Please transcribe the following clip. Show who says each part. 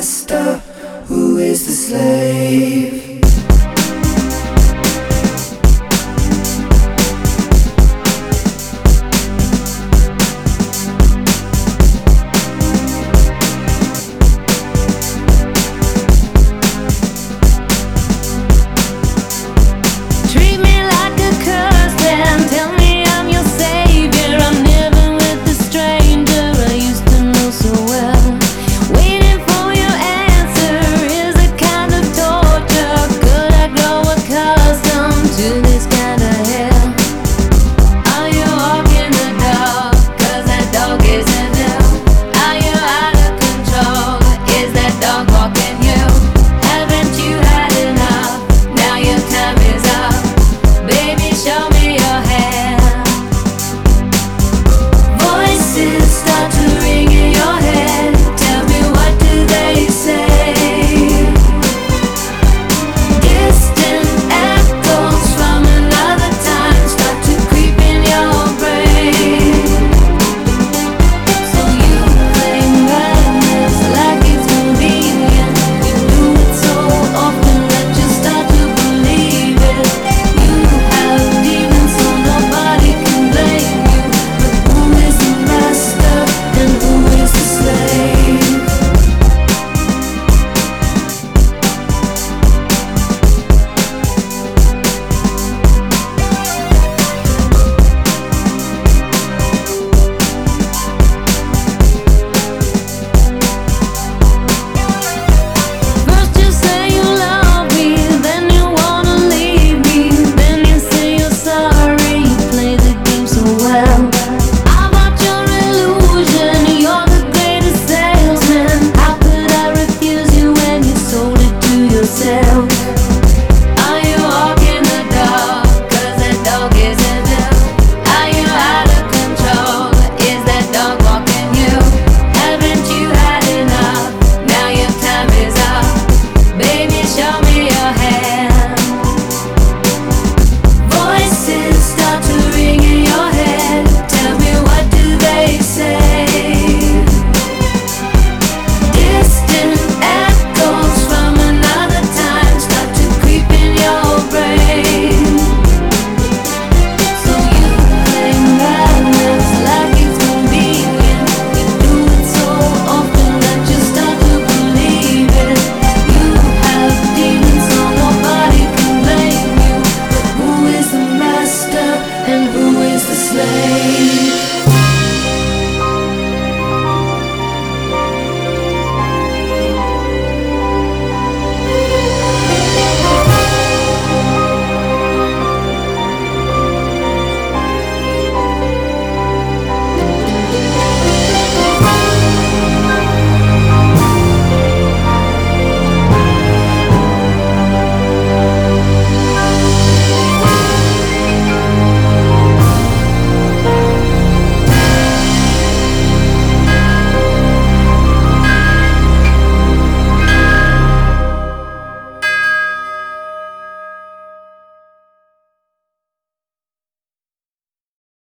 Speaker 1: Master.